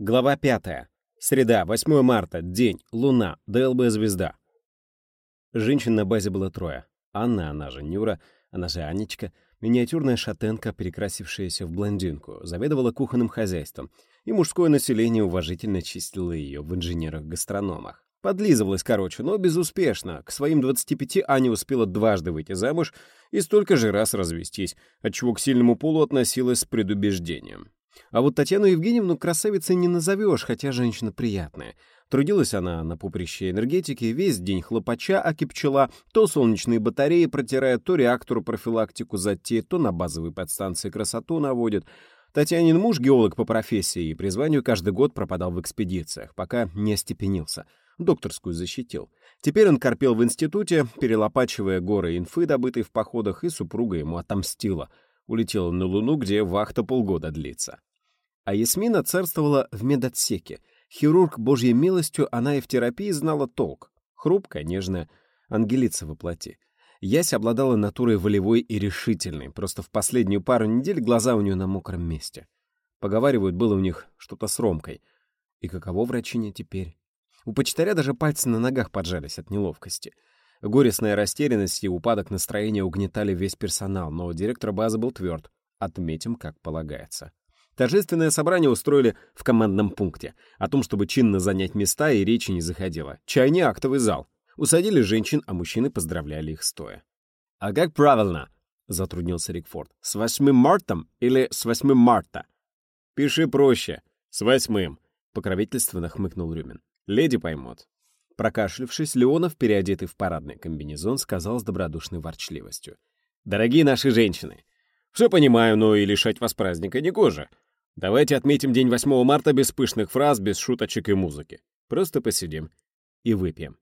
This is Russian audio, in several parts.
Глава пятая. Среда, 8 марта, день, луна, ДЛБ-звезда. Женщин на базе было трое. Анна, она же Нюра, она же Анечка, миниатюрная шатенка, перекрасившаяся в блондинку, заведовала кухонным хозяйством, и мужское население уважительно чистило ее в инженерах-гастрономах. Подлизывалась, короче, но безуспешно. К своим 25 Аня успела дважды выйти замуж и столько же раз развестись, отчего к сильному полу относилась с предубеждением. А вот Татьяну Евгеньевну красавицей не назовешь, хотя женщина приятная. Трудилась она на поприще энергетики, весь день хлопача аки пчела, то солнечные батареи протирает, то реактору профилактику затеет, то на базовой подстанции красоту наводит. Татьянин муж, геолог по профессии и призванию, каждый год пропадал в экспедициях, пока не остепенился. Докторскую защитил. Теперь он корпел в институте, перелопачивая горы инфы, добытой в походах, и супруга ему отомстила. Улетела на Луну, где вахта полгода длится. А Ясмина царствовала в медотсеке. Хирург божьей милостью, она и в терапии знала толк. Хрупкая, нежная, ангелица во плоти. Яся обладала натурой волевой и решительной, просто в последнюю пару недель глаза у нее на мокром месте. Поговаривают, было у них что-то с Ромкой. И каково врачине теперь? У почтаря даже пальцы на ногах поджались от неловкости. Горестная растерянность и упадок настроения угнетали весь персонал, но директор базы был тверд. Отметим, как полагается. Торжественное собрание устроили в командном пункте. О том, чтобы чинно занять места, и речи не заходило. Чай не актовый зал. Усадили женщин, а мужчины поздравляли их стоя. «А как правильно?» — затруднился Рикфорд. «С 8 марта или с 8 марта?» «Пиши проще. С восьмым», — покровительственно хмыкнул Рюмин. «Леди поймут». Прокашлявшись, Леонов, переодетый в парадный комбинезон, сказал с добродушной ворчливостью. «Дорогие наши женщины, все понимаю, но и лишать вас праздника не гоже. Давайте отметим день 8 марта без пышных фраз, без шуточек и музыки. Просто посидим и выпьем.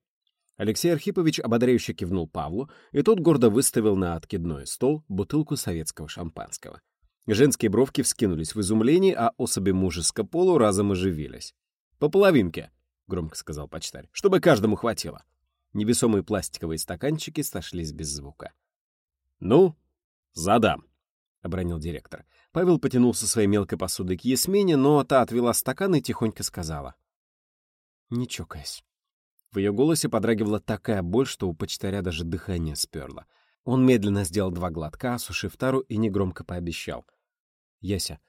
Алексей Архипович ободряюще кивнул Павлу, и тот гордо выставил на откидной стол бутылку советского шампанского. Женские бровки вскинулись в изумлении, а особи мужеского полу разом оживились. «По половинке», — громко сказал почтарь, — «чтобы каждому хватило». Невесомые пластиковые стаканчики сошлись без звука. «Ну, задам», — обронил директор. Павел потянулся своей мелкой посудой к Ясмине, но та отвела стакан и тихонько сказала. «Не чокаясь». В ее голосе подрагивала такая боль, что у почтаря даже дыхание сперло. Он медленно сделал два глотка, осушив тару, и негромко пообещал. «Яся,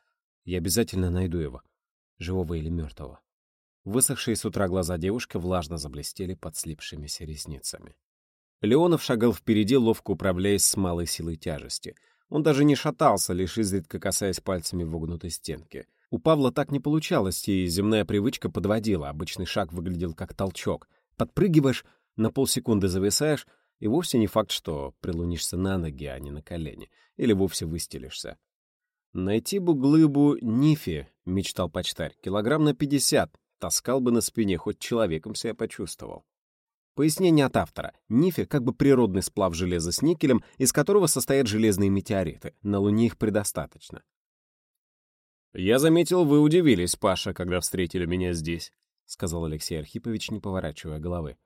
я обязательно найду его, живого или мертвого». Высохшие с утра глаза девушки влажно заблестели под слипшимися ресницами. Леонов шагал впереди, ловко управляясь с малой силой тяжести — он даже не шатался, лишь изредка касаясь пальцами вогнутой стенки. У Павла так не получалось, и земная привычка подводила. Обычный шаг выглядел как толчок. Подпрыгиваешь, на полсекунды зависаешь, и вовсе не факт, что прилунишься на ноги, а не на колени, или вовсе выстелишься. «Найти бы глыбу Нифи», — мечтал почтарь, — «килограмм на пятьдесят, таскал бы на спине, хоть человеком себя почувствовал». Пояснение от автора. Нифи как бы природный сплав железа с никелем, из которого состоят железные метеориты. На Луне их предостаточно. «Я заметил, вы удивились, Паша, когда встретили меня здесь», — сказал Алексей Архипович, не поворачивая головы.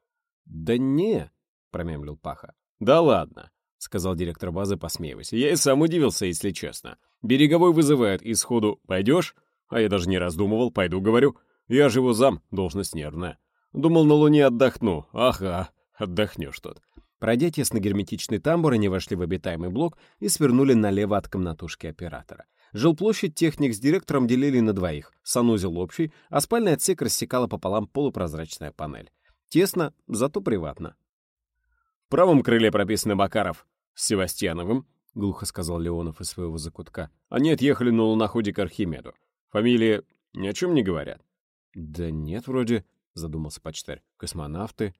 «Да не», — промямлил Паха. «Да ладно», — сказал директор базы, посмеиваясь. «Я и сам удивился, если честно. Береговой вызывает и сходу «пойдешь?» А я даже не раздумывал, пойду, говорю. Я живу зам, должность нервная. Думал, на Луне отдохну. Ага, отдохнешь тут. Пройдя тесно-герметичный тамбур, они вошли в обитаемый блок и свернули налево от комнатушки оператора. Жилплощадь техник с директором делили на двоих, санузел общий, а спальный отсек рассекала пополам полупрозрачная панель. Тесно, зато приватно. «В правом крыле прописаны Макаров с Севастьяновым», — глухо сказал Леонов из своего закутка. «Они отъехали на луноходе к Архимеду. Фамилии ни о чем не говорят». «Да нет, вроде», — задумался почтарь. «Космонавты?»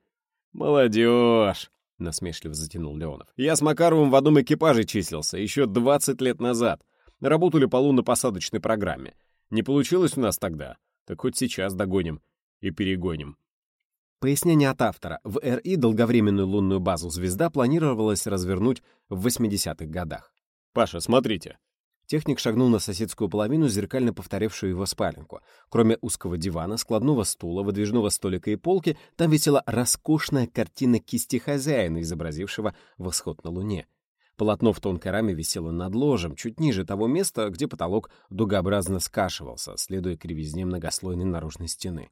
«Молодежь!» — насмешливо затянул Леонов. «Я с Макаровым в одном экипаже числился еще 20 лет назад. Работали по лунно-посадочной программе. Не получилось у нас тогда. Так хоть сейчас догоним и перегоним». Пояснение от автора. В РИ долговременную лунную базу «Звезда» планировалось развернуть в 80-х годах. «Паша, смотрите», Техник шагнул на соседскую половину, зеркально повторявшую его спаленку. Кроме узкого дивана, складного стула, выдвижного столика и полки, там висела роскошная картина кисти хозяина, изобразившего восход на Луне. Полотно в тонкой раме висело над ложем, чуть ниже того места, где потолок дугообразно скашивался, следуя кривизне многослойной наружной стены.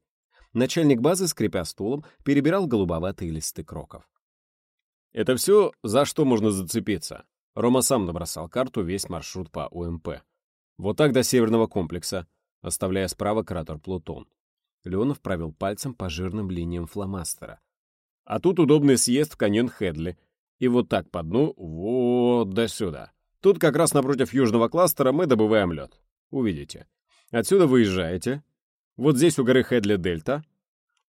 Начальник базы, скрипя стулом, перебирал голубоватые листы кроков. «Это все, за что можно зацепиться?» Рома сам набросал карту весь маршрут по УМП. Вот так до северного комплекса, оставляя справа кратер Плутон. Леонов провел пальцем по жирным линиям фломастера. А тут удобный съезд в каньон Хедли. И вот так по дну, вот до сюда. Тут как раз напротив южного кластера мы добываем лед. Увидите. Отсюда выезжаете. Вот здесь у горы Хедли Дельта.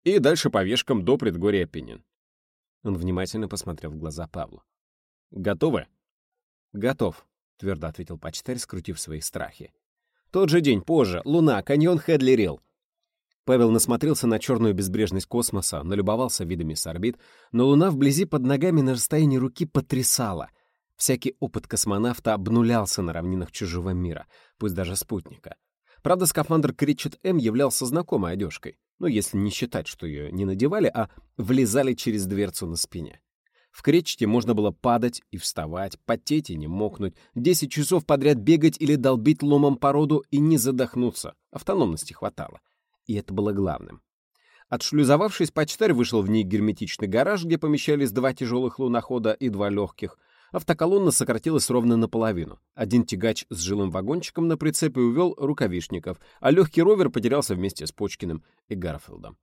И дальше по вешкам до предгорья Пенин. Он внимательно посмотрел в глаза Павлу. «Готовы?» «Готов», — твердо ответил почтарь, скрутив свои страхи. «Тот же день, позже, луна, каньон Хедли Рилл. Павел насмотрелся на черную безбрежность космоса, налюбовался видами с орбит, но Луна вблизи под ногами на расстоянии руки потрясала. Всякий опыт космонавта обнулялся на равнинах чужого мира, пусть даже спутника. Правда, скафандр Кричет М являлся знакомой одежкой, ну, если не считать, что ее не надевали, а влезали через дверцу на спине. В кречете можно было падать и вставать, потеть и не мокнуть, десять часов подряд бегать или долбить ломом породу и не задохнуться. Автономности хватало и это было главным. Отшлюзовавшись, почтарь вышел в ней герметичный гараж, где помещались два тяжелых лунохода и два легких. Автоколонна сократилась ровно наполовину. Один тягач с жилым вагончиком на прицепе увел рукавишников, а легкий ровер потерялся вместе с Почкиным и Гарфилдом.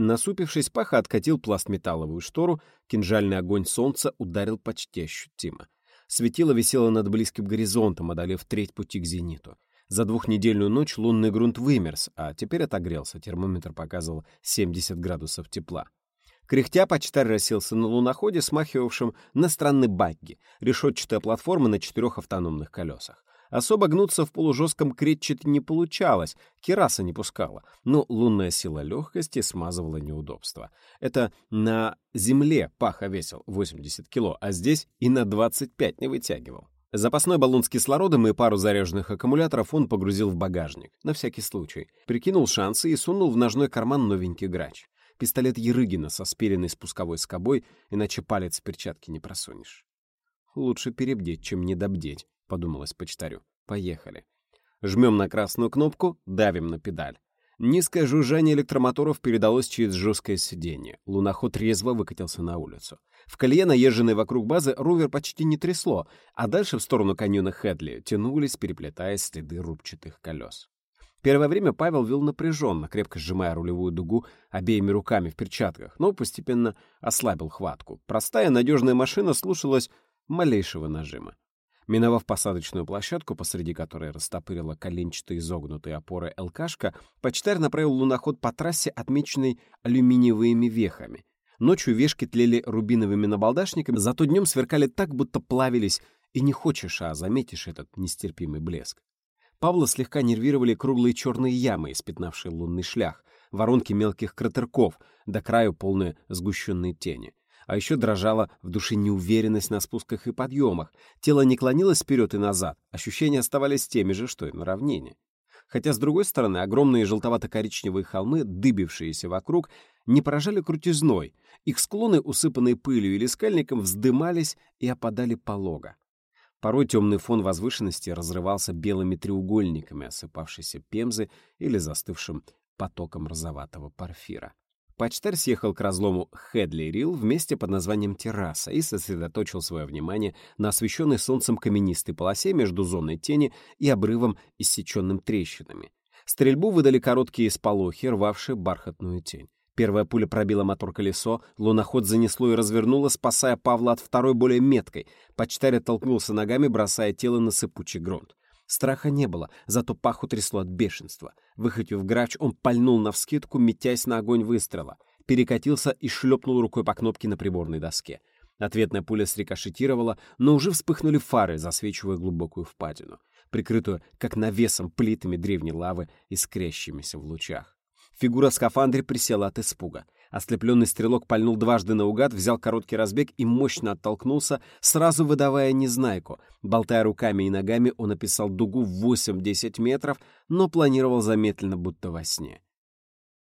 Насупившись, Паха откатил пластметалловую штору, кинжальный огонь солнца ударил почти ощутимо. Светило висело над близким горизонтом, одолев треть пути к зениту. За двухнедельную ночь лунный грунт вымерз, а теперь отогрелся. Термометр показывал 70 градусов тепла. Кряхтя почтарь расселся на луноходе, смахивавшем на странный багги, решетчатая платформа на четырех автономных колесах. Особо гнуться в полужестком кретчете не получалось, кераса не пускала, но лунная сила легкости смазывала неудобства. Это на земле паха весил 80 кило, а здесь и на 25 не вытягивал. Запасной баллон с кислородом и пару заряженных аккумуляторов он погрузил в багажник, на всякий случай. Прикинул шансы и сунул в ножной карман новенький грач. Пистолет Ерыгина со спиленной спусковой скобой, иначе палец в перчатке не просунешь. «Лучше перебдеть, чем недобдеть», — подумалось почтарю. «Поехали». Жмем на красную кнопку, давим на педаль. Низкое жужжание электромоторов передалось через жесткое сиденье. Луноход резво выкатился на улицу. В колье, наезженной вокруг базы, ровер почти не трясло, а дальше в сторону каньона Хедли тянулись, переплетаясь следы рубчатых колес. Первое время Павел вел напряженно, крепко сжимая рулевую дугу обеими руками в перчатках, но постепенно ослабил хватку. Простая надежная машина слушалась малейшего нажима. Миновав посадочную площадку, посреди которой растопырила коленчатые изогнутые опоры ЛКшка, почтарь направил луноход по трассе, отмеченной алюминиевыми вехами. Ночью вешки тлели рубиновыми набалдашниками, зато днем сверкали так, будто плавились, и не хочешь, а заметишь этот нестерпимый блеск. Павла слегка нервировали круглые черные ямы, испятнавшие лунный шлях, воронки мелких кратерков, до краю полные сгущенные тени. А еще дрожала в душе неуверенность на спусках и подъемах. Тело не клонилось вперед и назад, ощущения оставались теми же, что и на равнине. Хотя, с другой стороны, огромные желтовато-коричневые холмы, дыбившиеся вокруг, не поражали крутизной. Их склоны, усыпанные пылью или скальником, вздымались и опадали полого. Порой темный фон возвышенности разрывался белыми треугольниками осыпавшейся пемзы или застывшим потоком розоватого порфира. Почтарь съехал к разлому Хедли-Рилл в месте под названием «Терраса» и сосредоточил свое внимание на освещенной солнцем каменистой полосе между зоной тени и обрывом, иссеченным трещинами. Стрельбу выдали короткие сполохи, рвавшие бархатную тень. Первая пуля пробила мотор-колесо, луноход занесло и развернуло, спасая Павла от второй более меткой. Почтарь оттолкнулся ногами, бросая тело на сыпучий грунт. Страха не было, зато паху трясло от бешенства. Выхватив грач, он пальнул навскидку, метясь на огонь выстрела. Перекатился и шлепнул рукой по кнопке на приборной доске. Ответная пуля срикошетировала, но уже вспыхнули фары, засвечивая глубокую впадину, прикрытую, как навесом, плитами древней лавы, искрящимися в лучах. Фигура в скафандре присела от испуга. Ослепленный стрелок пальнул дважды наугад, взял короткий разбег и мощно оттолкнулся, сразу выдавая незнайку. Болтая руками и ногами, он описал дугу в 8-10 метров, но планировал замедленно, будто во сне.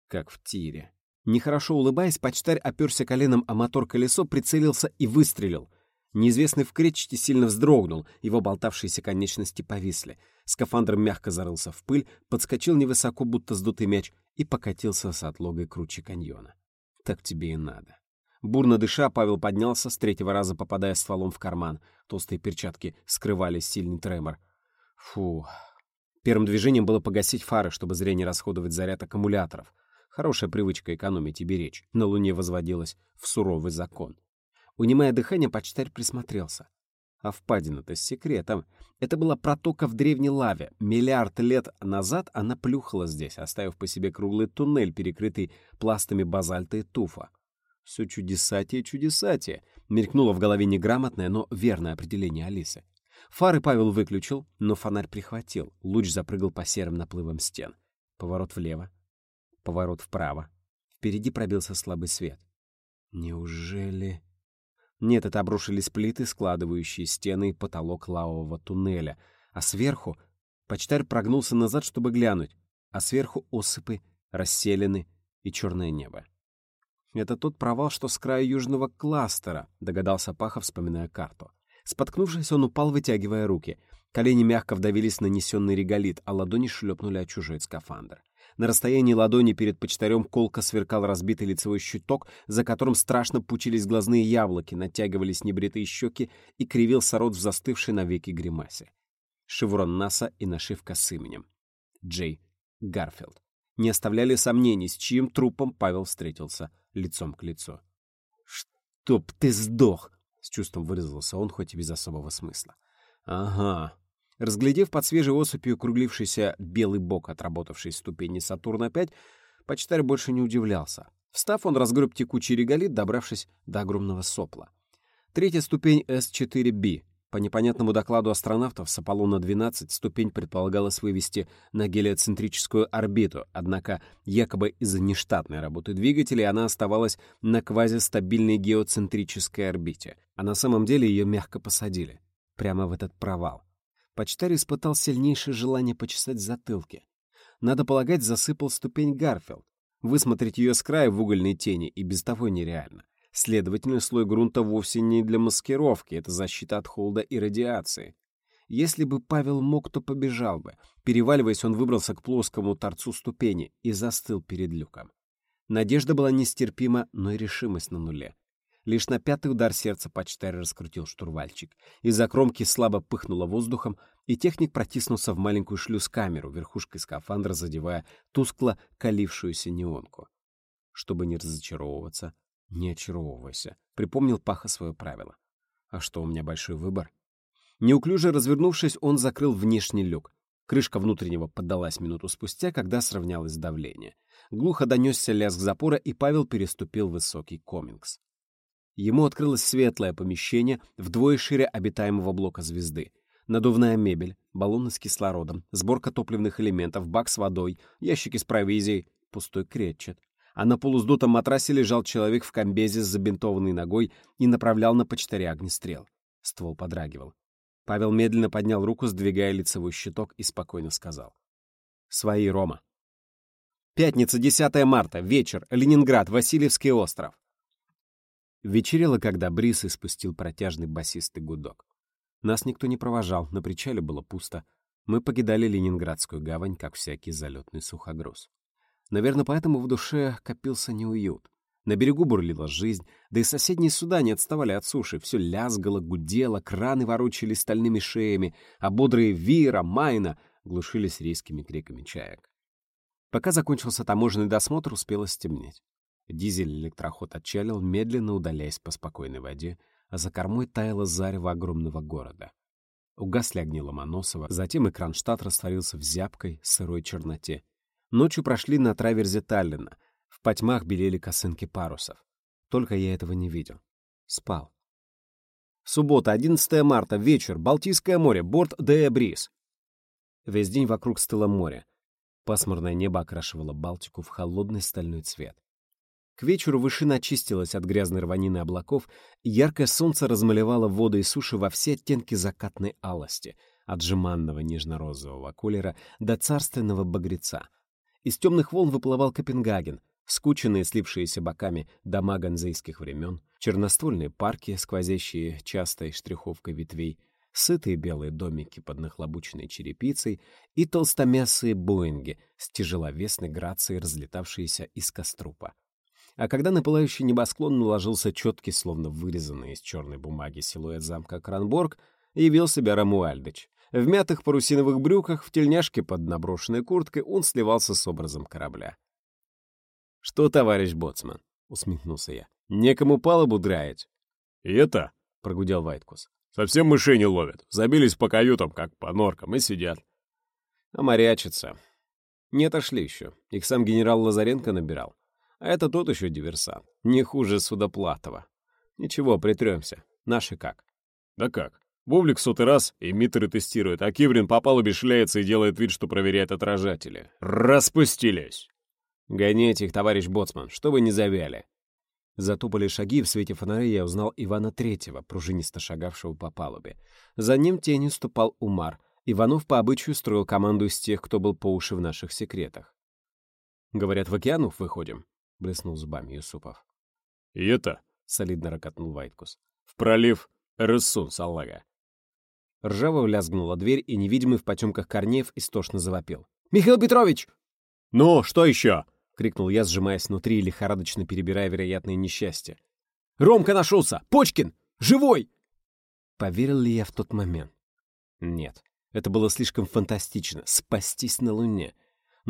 Как в тире. Нехорошо улыбаясь, почтарь оперся коленом о мотор-колесо, прицелился и выстрелил. Неизвестный в кречете сильно вздрогнул, его болтавшиеся конечности повисли. Скафандр мягко зарылся в пыль, подскочил невысоко, будто сдутый мяч, и покатился с отлогой круче каньона. Так тебе и надо. Бурно дыша, Павел поднялся, с третьего раза попадая стволом в карман. Толстые перчатки скрывали сильный тремор. Фу. Первым движением было погасить фары, чтобы зря не расходовать заряд аккумуляторов. Хорошая привычка экономить и беречь. На Луне возводилась в суровый закон. Унимая дыхание, почтарь присмотрелся. А впадина-то с секретом. Это была протока в древней лаве. Миллиард лет назад она плюхала здесь, оставив по себе круглый туннель, перекрытый пластами базальта и туфа. Все чудесатие, чудесатие. Мелькнуло в голове неграмотное, но верное определение Алисы. Фары Павел выключил, но фонарь прихватил. Луч запрыгал по серым наплывам стен. Поворот влево. Поворот вправо. Впереди пробился слабый свет. Неужели... Нет, это обрушились плиты, складывающие стены и потолок лавового туннеля. А сверху... Почтарь прогнулся назад, чтобы глянуть. А сверху осыпы, расселены и черное небо. «Это тот провал, что с края южного кластера», — догадался Паха, вспоминая карту. Споткнувшись, он упал, вытягивая руки. Колени мягко вдавились на нанесенный реголит, а ладони шлепнули о чужой скафандр. На расстоянии ладони перед почтарем колко сверкал разбитый лицевой щиток, за которым страшно пучились глазные яблоки, натягивались небритые щеки и кривился рот в застывшей навеки гримасе. Шеврон НАСА и нашивка с именем. Джей Гарфилд. Не оставляли сомнений, с чьим трупом Павел встретился лицом к лицу. «Чтоб ты сдох!» — с чувством выразился он, хоть и без особого смысла. «Ага». Разглядев под свежей осыпью круглившийся белый бок отработавшей ступени Сатурна-5, почтарь больше не удивлялся. Встав, он разгреб текучий реголит, добравшись до огромного сопла. Третья ступень С-4Б, по непонятному докладу астронавтов с Аполлона-12 ступень предполагалось вывести на гелиоцентрическую орбиту, однако якобы из-за нештатной работы двигателей она оставалась на квазистабильной геоцентрической орбите, а на самом деле ее мягко посадили, прямо в этот провал. Почтарь испытал сильнейшее желание почесать затылки. Надо полагать, засыпал ступень Гарфилд. Высмотреть ее с края в угольной тени и без того нереально. Следовательно, слой грунта вовсе не для маскировки, это защита от холода и радиации. Если бы Павел мог, то побежал бы. Переваливаясь, он выбрался к плоскому торцу ступени и застыл перед люком. Надежда была нестерпима, но и решимость на нуле. Лишь на пятый удар сердца почтарь раскрутил штурвальчик. Из-за кромки слабо пыхнуло воздухом, и техник протиснулся в маленькую шлюз-камеру, верхушкой скафандра задевая тускло калившуюся неонку. Чтобы не разочаровываться, не очаровывайся. Припомнил Паха свое правило. А что, у меня большой выбор? Неуклюже развернувшись, он закрыл внешний люк. Крышка внутреннего поддалась минуту спустя, когда сравнялось давление. Глухо донесся лязг запора, и Павел переступил высокий комингс. Ему открылось светлое помещение вдвое шире обитаемого блока звезды. Надувная мебель, баллоны с кислородом, сборка топливных элементов, бак с водой, ящики с провизией, пустой кречет а на полуздутом матрасе лежал человек в комбезе с забинтованной ногой и направлял на почтаря огнестрел. Ствол подрагивал. Павел медленно поднял руку, сдвигая лицевой щиток, и спокойно сказал. «Свои, Рома». «Пятница, 10 марта, вечер, Ленинград, Васильевский остров». Вечерело, когда Брис испустил протяжный басистый гудок. Нас никто не провожал, на причале было пусто. Мы покидали Ленинградскую гавань, как всякий залетный сухогруз. Наверное, поэтому в душе копился неуют. На берегу бурлила жизнь, да и соседние суда не отставали от суши. Все лязгало, гудело, краны ворочались стальными шеями, а бодрые Вира, Майна глушились резкими криками чаек. Пока закончился таможенный досмотр, успело стемнеть. Дизель-электроход отчалил, медленно удаляясь по спокойной воде, а за кормой таяло зарево огромного города. Угасли огни Ломоносова, затем экран штат растворился в зябкой, сырой черноте. Ночью прошли на траверзе Таллина. В потьмах белели косынки парусов. Только я этого не видел. Спал. Суббота, 11 марта, вечер, Балтийское море, борт Дея. Весь день вокруг стыло море. Пасмурное небо окрашивало Балтику в холодный стальной цвет. К вечеру вышина очистилась от грязной рванины облаков, яркое солнце размалевало воду и суши во все оттенки закатной алости, от жеманного нежно-розового колера до царственного багреца — из темных волн выплывал Копенгаген. скученные, слипшиеся боками дома ганзейских времен, черноствольные парки, сквозящие частой штриховкой ветвей, сытые белые домики под нахлобученной черепицей и толстомясые боинги с тяжеловесной грацией, разлетавшиеся из кострупа. А когда на пылающий небосклон наложился четкий, словно вырезанный из черной бумаги силуэт замка Кранборг, явил себя Рамуальдыч. В мятых парусиновых брюках, в тельняшке под наброшенной курткой он сливался с образом корабля. «Что, товарищ боцман?» — усмехнулся я. «Некому палубу драить». «И это?» — прогудел Вайткус. «Совсем мышей не ловят. Забились по каютам, как по норкам, и сидят». «А морячатся. Не отошли еще. Их сам генерал Лазаренко набирал. А это тот еще диверсант. Не хуже Судоплатова. Ничего, притремся. Наши как?» «Да как? Бублик сотый раз эмиттеры тестирует, а Киврин по палубе шляется и делает вид, что проверяет отражатели. Распустились!» «Гоните их, товарищ боцман, чтобы не завяли». Затопали шаги, в свете фонаря я узнал Ивана Третьего, пружинисто шагавшего по палубе. За ним тенью ступал Умар. Иванов по обычаю строил команду из тех, кто был по уши в наших секретах. «Говорят, в океанов выходим», — блеснул зубами Юсупов. «И это?» — солидно ракотнул Вайткус. «В пролив Рысун, салага». Ржаво лязгнула дверь, и невидимый в потемках Корнеев истошно завопил. «Михаил Петрович!» «Ну, что еще?» — крикнул я, сжимаясь внутри и лихорадочно перебирая вероятные несчастья. «Ромка нашелся! Почкин! Живой!» Поверил ли я в тот момент? Нет. Это было слишком фантастично — спастись на Луне.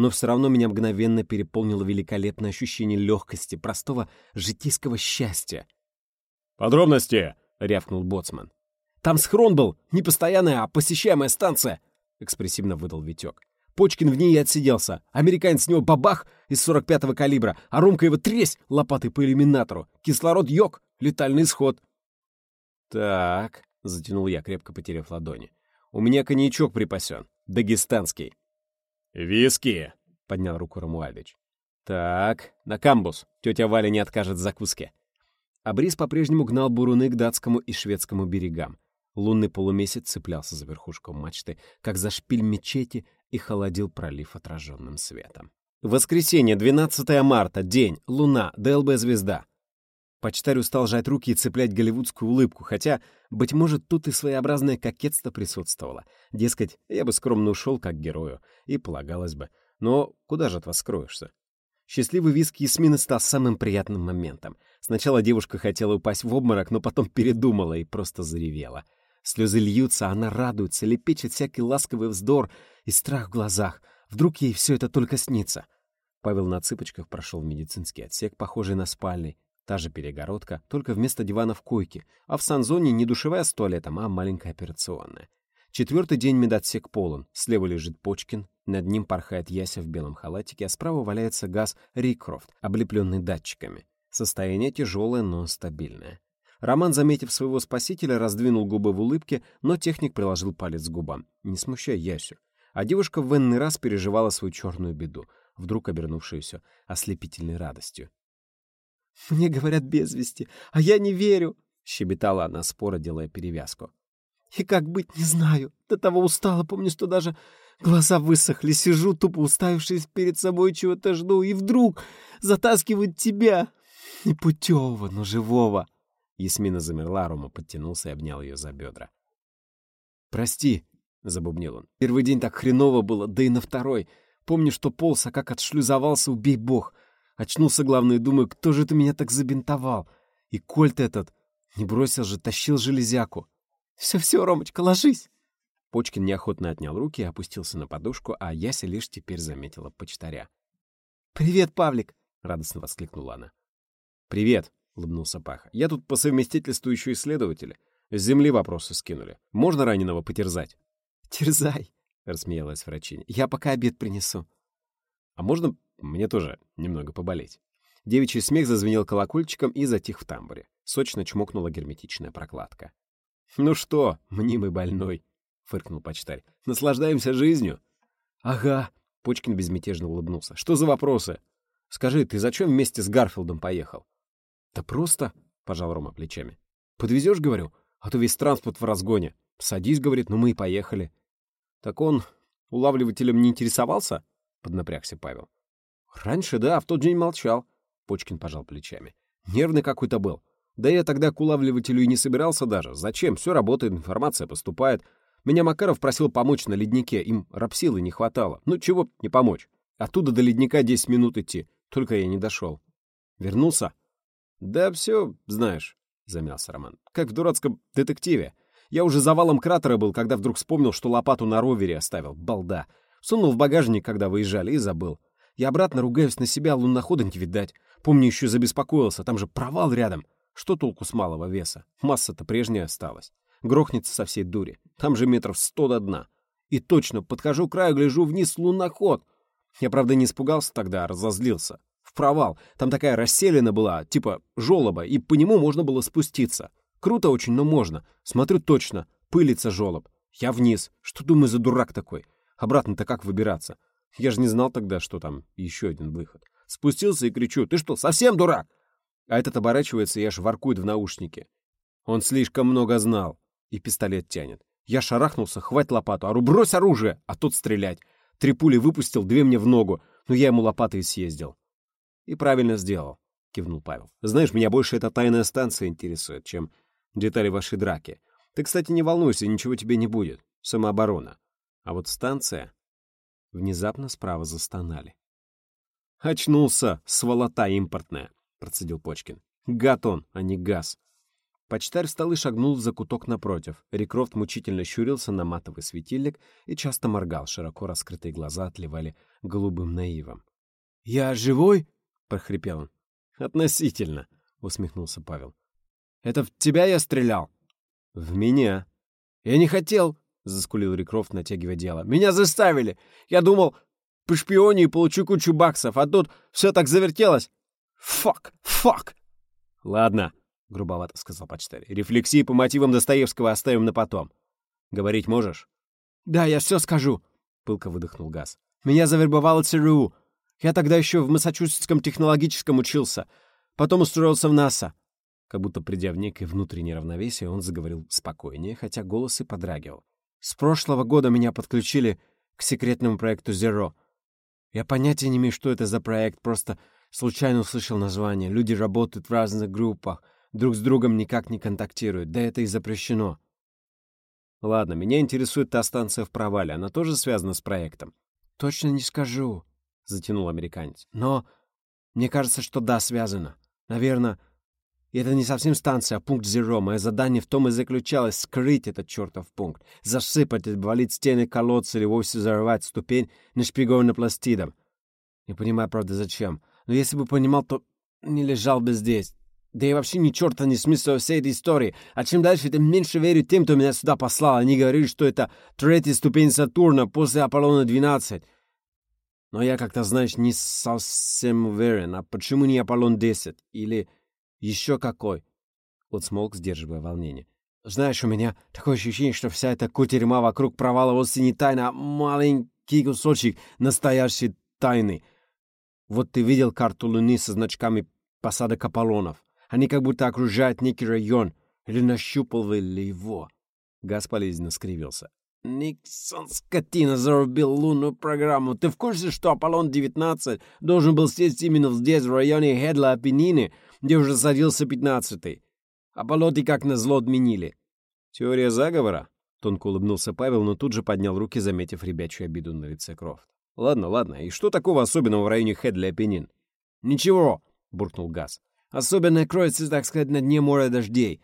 Но все равно меня мгновенно переполнило великолепное ощущение легкости, простого житейского счастья. «Подробности!» — рявкнул боцман. «Там схрон был! Не постоянная, а посещаемая станция!» — экспрессивно выдал Витек. Почкин в ней и отсиделся. Американец с него бабах из 45-го калибра, а Ромка его тресь лопатой по иллюминатору. Кислород йог, летальный исход. «Так», — затянул я, крепко потеряв ладони, — «у меня коньячок припасен, дагестанский». «Виски», — поднял руку Рамуальдыч. «Так, на камбус, тетя Валя не откажет в закуске». А Брис по-прежнему гнал буруны к датскому и шведскому берегам. Лунный полумесяц цеплялся за верхушку мачты, как за шпиль мечети, и холодил пролив отраженным светом. Воскресенье, 12 марта, день, луна, ДЛБ-звезда. Почтарь устал жать руки и цеплять голливудскую улыбку, хотя, быть может, тут и своеобразное кокетство присутствовало. Дескать, я бы скромно ушел как герою, и полагалось бы. Но куда же от вас скроешься? Счастливый виск Ясмины стал самым приятным моментом. Сначала девушка хотела упасть в обморок, но потом передумала и просто заревела — Слезы льются, она радуется, лепечет всякий ласковый вздор и страх в глазах. Вдруг ей все это только снится. Павел на цыпочках прошел в медицинский отсек, похожий на спальный. Та же перегородка, только вместо дивана в койке, а в санзоне не душевая с туалетом, а маленькая операционная. Четвертый день медотсек полон. Слева лежит Почкин, над ним порхает Яся в белом халатике, а справа валяется газ Рикрофт, облепленный датчиками. Состояние тяжелое, но стабильное. Роман, заметив своего спасителя, раздвинул губы в улыбке, но техник приложил палец к губам, не смущая Ясю. А девушка в энный раз переживала свою черную беду, вдруг обернувшуюся ослепительной радостью. «Мне говорят без вести, а я не верю!» — щебетала она споро, делая перевязку. «И как быть, не знаю. До того устала, помню, что даже глаза высохли. Сижу, тупо уставившись перед собой, чего-то жду, и вдруг затаскивают тебя, непутевого, но живого!» Ясмина замерла, Рома подтянулся и обнял ее за бедра. «Прости», — забубнил он. «Первый день так хреново было, да и на второй. Помню, что полз, а как отшлюзовался, убей бог. Очнулся, главное, и думаю, кто же ты меня так забинтовал? И кольт этот, не бросил же, тащил железяку». «Все-все, Ромочка, ложись!» Почкин неохотно отнял руки и опустился на подушку, а Яся лишь теперь заметила почтаря. «Привет, Павлик!» — радостно воскликнула она. «Привет!» — улыбнулся Паха. «Я тут по совместительству еще исследователь. С земли вопросы скинули. Можно раненого потерзать?» «Терзай», — рассмеялась врачиня. «Я пока обед принесу». «А можно мне тоже немного поболеть?» Девичий смех зазвенел колокольчиком и затих в тамбуре. Сочно чмокнула герметичная прокладка. «Ну что, мнимый больной?» — фыркнул почтарь. «Наслаждаемся жизнью?» «Ага», — Почкин безмятежно улыбнулся. «Что за вопросы? Скажи, ты зачем вместе с Гарфилдом поехал?» «Да просто», — пожал Рома плечами. «Подвезешь, говорю, а то весь транспорт в разгоне. Садись, говорит, ну мы и поехали». «Так он улавливателем не интересовался?» — поднапрягся Павел. «Раньше, да, в тот день молчал. Почкин пожал плечами. Нервный какой-то был. Да я тогда к улавливателю и не собирался даже. Зачем? Все работает, информация поступает. Меня Макаров просил помочь на леднике. Им рапсилы не хватало. Ну, чего не помочь? Оттуда до ледника 10 минут идти. Только я не дошел. Вернулся? Да все, знаешь, замялся Роман. Как в дурацком детективе. Я уже завалом кратера был, когда вдруг вспомнил, что лопату на ровере оставил. Балда. Сунул в багажник, когда выезжали, и забыл. Я обратно ругаюсь на себя, лунохода не видать. Помню, еще забеспокоился, там же провал рядом. Что толку с малого веса? Масса-то прежняя осталась. Грохнется со всей дури. Там же метров сто до дна. И точно, подхожу к краю, гляжу вниз, луноход. Я, правда, не испугался тогда, а разозлился. В провал. Там такая расселена была, типа жолоба, и по нему можно было спуститься. Круто очень, но можно. Смотрю точно. Пылится жолоб. Я вниз. Что думаю за дурак такой? Обратно-то как выбираться? Я же не знал тогда, что там еще один выход. Спустился и кричу, ты что, совсем дурак? А этот оборачивается и аж воркует в наушнике. Он слишком много знал. И пистолет тянет. Я шарахнулся, хвать лопату, ору, брось оружие, а тот стрелять. Три пули выпустил, две мне в ногу, но я ему лопатой съездил. И правильно сделал, кивнул Павел. Знаешь, меня больше эта тайная станция интересует, чем детали вашей драки. Ты, кстати, не волнуйся, ничего тебе не будет. Самооборона. А вот станция... Внезапно справа застонали. «Очнулся, сволота импортная!» — процедил Почкин. «Гад он, а не газ!» Почтарь встал и шагнул в закуток напротив. Рикрофт мучительно щурился на матовый светильник и часто моргал, широко раскрытые глаза отливали голубым наивом. «Я живой?» — прохрипел он. «Относительно», — усмехнулся Павел. «Это в тебя я стрелял?» «В меня». «Я не хотел», — заскулил Рикрофт, натягивая дело. «Меня заставили! Я думал, по шпионе и получу кучу баксов, а тут все так завертелось! Фак! Фак!» «Ладно», — грубовато сказал почтарь. «Рефлексии по мотивам Достоевского оставим на потом. Говорить можешь?» «Да, я все скажу», — пылко выдохнул Газ. «Меня завербовало ЦРУ. Я тогда еще в Массачусетском технологическом учился. Потом устроился в НАСА». Как будто придя в некое внутреннее равновесие, он заговорил спокойнее, хотя голос и подрагивал. С прошлого года меня подключили к секретному проекту Zero. Я понятия не имею, что это за проект, просто случайно услышал название. Люди работают в разных группах, друг с другом никак не контактируют, да это и запрещено. Ладно, меня интересует та станция в провале, она тоже связана с проектом? Точно не скажу, затянул американец. Но мне кажется, что да, связано. Наверное, и это не совсем станция, а пункт Зеро. Мое задание в том и заключалось скрыть этот чертов пункт, засыпать, обвалить стены колодца или вовсе взорвать ступень, нашпигованную пластидом. Не понимаю, правда, зачем. Но если бы понимал, то не лежал бы здесь. Да и вообще ни черта не смысла всей этой истории. А чем дальше, тем меньше верю тем, кто меня сюда послал. Они говорили, что это третья ступень Сатурна после Аполлона-12. Но я как-то, знаешь, не совсем уверен. А почему не Аполлон-10? Или... «Еще какой!» Он смолк, сдерживая волнение. «Знаешь, у меня такое ощущение, что вся эта кутерьма вокруг провала вовсе не тайна, а маленький кусочек настоящей тайны. Вот ты видел карту Луны со значками посадок Аполлонов. Они как будто окружают некий район. Или нащупывали его?» Газ болезненно скривился. «Никсон, скотина, зарубил лунную программу. Ты в курсе, что Аполлон-19 должен был сесть именно здесь, в районе Хедла-Апеннины, где уже садился пятнадцатый. А полеты как назло отменили. Теория заговора? Тонко улыбнулся Павел, но тут же поднял руки, заметив ребячью обиду на лице Крофт. Ладно, ладно, и что такого особенного в районе Хедли Апеннин? Ничего, буркнул Газ. Особенное кроется, так сказать, на дне моря дождей.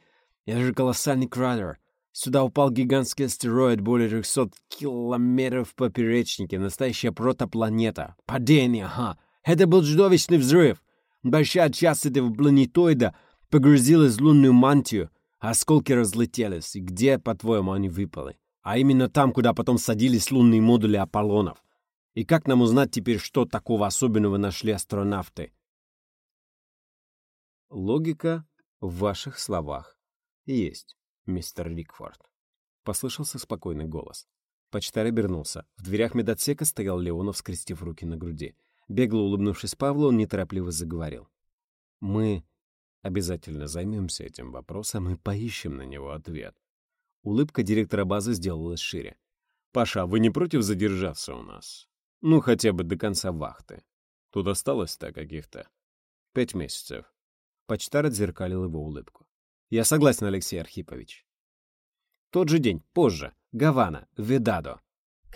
Это же колоссальный кратер. Сюда упал гигантский астероид более 300 километров в поперечнике. Настоящая протопланета. Падение, ага. Это был чудовищный взрыв. Большая часть этого планетоида погрузилась в лунную мантию, а осколки разлетелись. И где, по-твоему, они выпали? А именно там, куда потом садились лунные модули Аполлонов. И как нам узнать теперь, что такого особенного нашли астронавты? Логика в ваших словах есть, мистер Рикфорд. Послышался спокойный голос. Почтарь обернулся. В дверях медотсека стоял Леонов, скрестив руки на груди. Бегло улыбнувшись Павлу, он неторопливо заговорил. «Мы обязательно займемся этим вопросом и поищем на него ответ». Улыбка директора базы сделалась шире. «Паша, вы не против задержаться у нас? Ну, хотя бы до конца вахты. Тут осталось-то каких-то Пять месяцев. Почтар отзеркалил его улыбку. Я согласен, Алексей Архипович. Тот же день, позже. Гавана, Ведадо.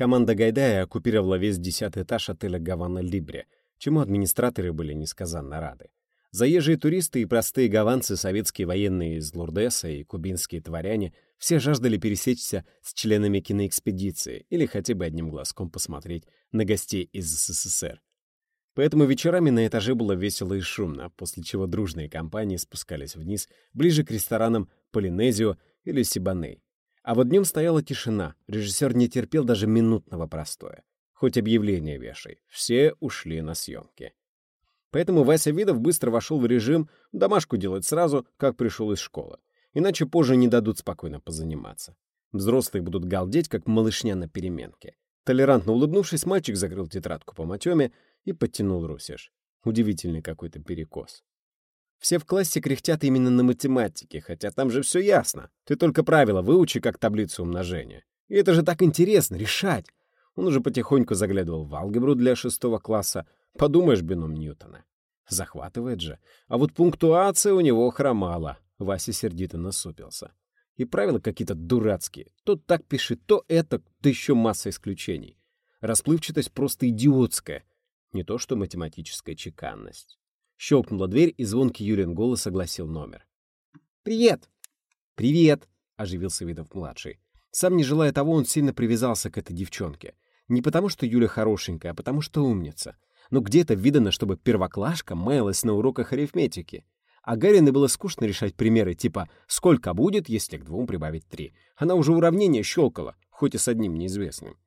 Команда Гайдая оккупировала весь десятый этаж отеля «Гавана Либре», чему администраторы были несказанно рады. Заезжие туристы и простые гаванцы, советские военные из Лурдеса и кубинские творяне все жаждали пересечься с членами киноэкспедиции или хотя бы одним глазком посмотреть на гостей из СССР. Поэтому вечерами на этаже было весело и шумно, после чего дружные компании спускались вниз, ближе к ресторанам Полинезио или Сибаней. А вот днем стояла тишина, режиссер не терпел даже минутного простоя. Хоть объявление вешай, все ушли на съемки. Поэтому Вася Видов быстро вошел в режим домашку делать сразу, как пришел из школы. Иначе позже не дадут спокойно позаниматься. Взрослые будут галдеть, как малышня на переменке. Толерантно улыбнувшись, мальчик закрыл тетрадку по матеме и подтянул русиш. Удивительный какой-то перекос. Все в классе кряхтят именно на математике, хотя там же все ясно. Ты только правила выучи, как таблицу умножения. И это же так интересно — решать. Он уже потихоньку заглядывал в алгебру для шестого класса, Подумаешь, бином Ньютона. Захватывает же. А вот пунктуация у него хромала. Вася сердито насупился. И правила какие-то дурацкие. То так пишет, то это, да еще масса исключений. Расплывчатость просто идиотская. Не то что математическая чеканность. Щелкнула дверь, и звонкий Юрин голос огласил номер. «Привет!» «Привет!» — оживился Видов-младший. Сам не желая того, он сильно привязался к этой девчонке. Не потому, что Юля хорошенькая, а потому, что умница. Но где-то видано, чтобы первоклашка маялась на уроках арифметики. А Гарриной было скучно решать примеры типа «сколько будет, если к двум прибавить три?». Она уже уравнение щелкала, хоть и с одним неизвестным.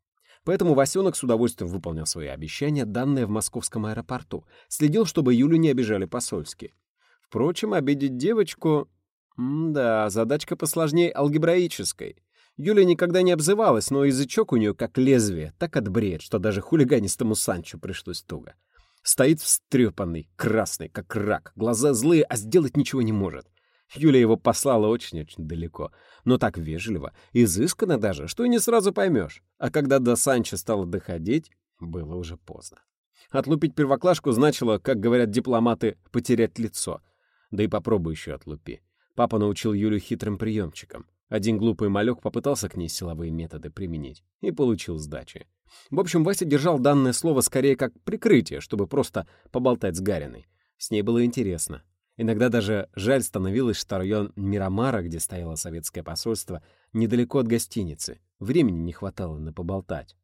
Поэтому Васенок с удовольствием выполнял свои обещания, данные в московском аэропорту. Следил, чтобы Юлю не обижали посольски. Впрочем, обидеть девочку... М да, задачка посложнее алгебраической. Юля никогда не обзывалась, но язычок у нее как лезвие, так отбреет, что даже хулиганистому Санчо пришлось туго. Стоит встрепанный, красный, как рак, глаза злые, а сделать ничего не может. Юля его послала очень-очень далеко, но так вежливо, изысканно даже, что и не сразу поймешь. А когда до Санчо стало доходить, было уже поздно. Отлупить первоклашку значило, как говорят дипломаты, потерять лицо. Да и попробуй еще отлупи. Папа научил Юлю хитрым приемчикам. Один глупый малек попытался к ней силовые методы применить и получил сдачи. В общем, Вася держал данное слово скорее как прикрытие, чтобы просто поболтать с Гариной. С ней было интересно. Иногда даже жаль становилось, что район Мирамара, где стояло советское посольство, недалеко от гостиницы. Времени не хватало на поболтать.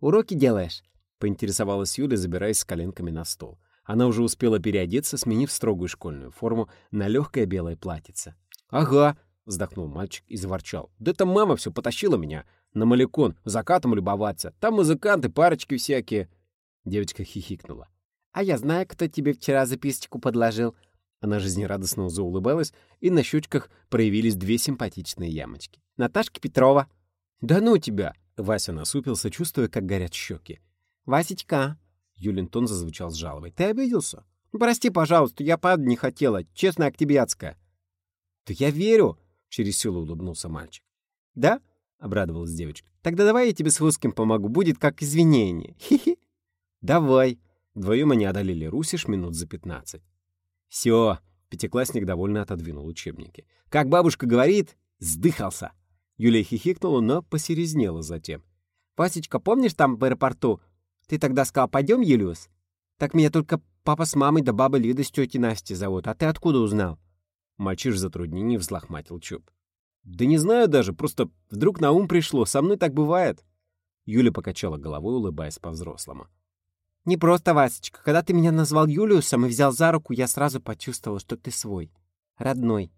«Уроки делаешь?» — поинтересовалась Юля, забираясь с коленками на стол. Она уже успела переодеться, сменив строгую школьную форму на легкое белое платьице. «Ага», Вздохнул мальчик и заворчал. «Да это мама все потащила меня на Маликон, закатом любоваться. Там музыканты, парочки всякие». Девочка хихикнула. «А я знаю, кто тебе вчера записочку подложил». Она жизнерадостно заулыбалась, и на щечках проявились две симпатичные ямочки. «Наташка Петрова». «Да ну тебя!» Вася насупился, чувствуя, как горят щеки. «Васечка!» Юлин тон зазвучал с жалобой. «Ты обиделся?» «Прости, пожалуйста, я правда не хотела. Честно, октябрятская». «Да я верю!» — через силу улыбнулся мальчик. «Да?» — обрадовалась девочка. «Тогда давай я тебе с русским помогу, будет как извинение. Хи-хи». «Давай». Вдвоем они одолели русиш минут за пятнадцать. «Все», — пятиклассник довольно отодвинул учебники. «Как бабушка говорит, сдыхался». Юлия хихикнула, но посерезнела затем. «Пасечка, помнишь там в аэропорту? Ты тогда сказал, пойдем, Юлиус? Так меня только папа с мамой да баба Лида с тетей Настей зовут. А ты откуда узнал?» Мальчиш в затруднении взлохматил чуб. «Да не знаю даже, просто вдруг на ум пришло, со мной так бывает». Юля покачала головой, улыбаясь по-взрослому. «Не просто, Васечка. Когда ты меня назвал Юлиусом и взял за руку, я сразу почувствовала, что ты свой. Родной».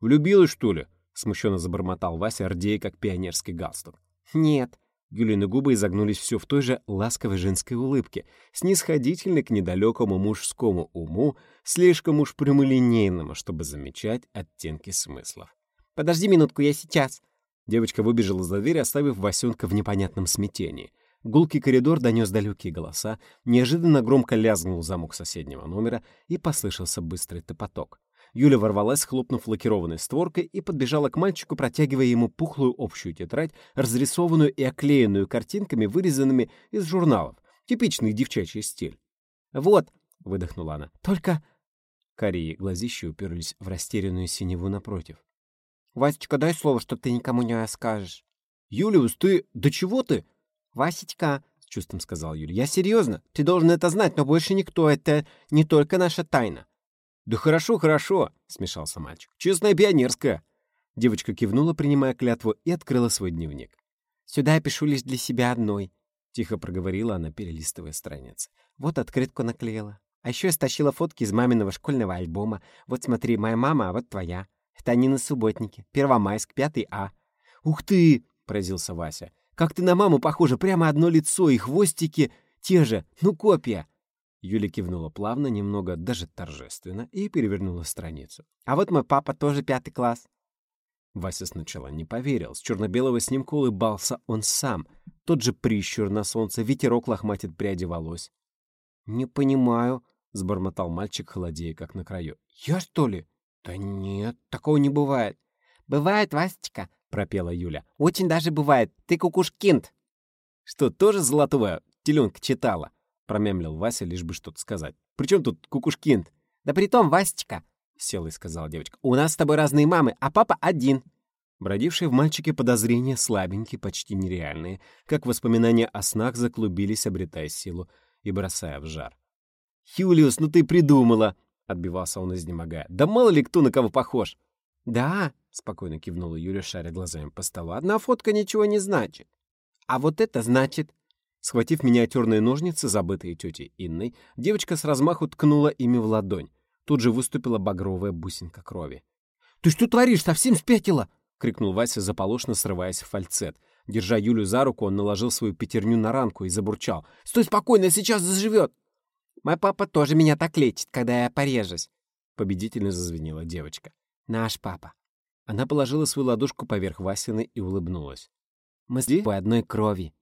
«Влюбилась, что ли?» — смущенно забормотал Вася, рдея, как пионерский галстук. «Нет». Юлины губы изогнулись все в той же ласковой женской улыбке, снисходительной к недалекому мужскому уму, слишком уж прямолинейному, чтобы замечать оттенки смыслов. «Подожди минутку, я сейчас». Девочка выбежала за дверь, оставив Васенка в непонятном смятении. Гулкий коридор донес далекие голоса, неожиданно громко лязгнул замок соседнего номера и послышался быстрый топоток. Юля ворвалась, хлопнув лакированной створкой, и подбежала к мальчику, протягивая ему пухлую общую тетрадь, разрисованную и оклеенную картинками, вырезанными из журналов. Типичный девчачий стиль. «Вот», — выдохнула она, — «только...» Карие глазища уперлись в растерянную синеву напротив. «Васечка, дай слово, что ты никому не скажешь». «Юлиус, ты... Да чего ты?» «Васечка», — с чувством сказал Юля, — «я серьезно. Ты должен это знать, но больше никто. Это не только наша тайна». «Да хорошо, хорошо», — смешался мальчик. «Честная пионерская». Девочка кивнула, принимая клятву, и открыла свой дневник. «Сюда я пишу лишь для себя одной», — тихо проговорила она, перелистывая страницы. «Вот открытку наклеила. А еще я стащила фотки из маминого школьного альбома. Вот смотри, моя мама, а вот твоя. Это они на субботнике. Первомайск, пятый А. «Ух ты!» — поразился Вася. «Как ты на маму похожа! Прямо одно лицо и хвостики те же! Ну, копия!» Юля кивнула плавно, немного даже торжественно, и перевернула страницу. «А вот мой папа тоже пятый класс». Вася сначала не поверил. С черно-белого снимка улыбался он сам. Тот же прищур на солнце, ветерок лохматит пряди волос. «Не понимаю», — сбормотал мальчик, холодея, как на краю. «Я, что ли?» «Да нет, такого не бывает». «Бывает, Васечка», — пропела Юля. «Очень даже бывает. Ты кукушкинт». «Что, тоже золотого теленка читала?» — промямлил Вася, лишь бы что-то сказать. «При чем тут кукушкинт?» «Да при том, Васечка», — села и сказала девочка, «у нас с тобой разные мамы, а папа один». Бродившие в мальчике подозрения слабенькие, почти нереальные, как воспоминания о снах заклубились, обретая силу и бросая в жар. «Юлиус, ну ты придумала!» — отбивался он, изнемогая. «Да мало ли кто на кого похож!» «Да», — спокойно кивнула Юля, шаря глазами по столу. «Одна фотка ничего не значит. А вот это значит...» Схватив миниатюрные ножницы, забытые тетей Инной, девочка с размаху ткнула ими в ладонь. Тут же выступила багровая бусинка крови. «Ты что творишь? Совсем спятила?» — крикнул Вася, заполошно срываясь в фальцет. Держа Юлю за руку, он наложил свою пятерню на ранку и забурчал. «Стой спокойно, сейчас заживет!» Мой папа тоже меня так лечит, когда я порежусь. Победительно зазвенела девочка. Наш папа. Она положила свою ладошку поверх Васины и улыбнулась. Мы с тобой одной крови.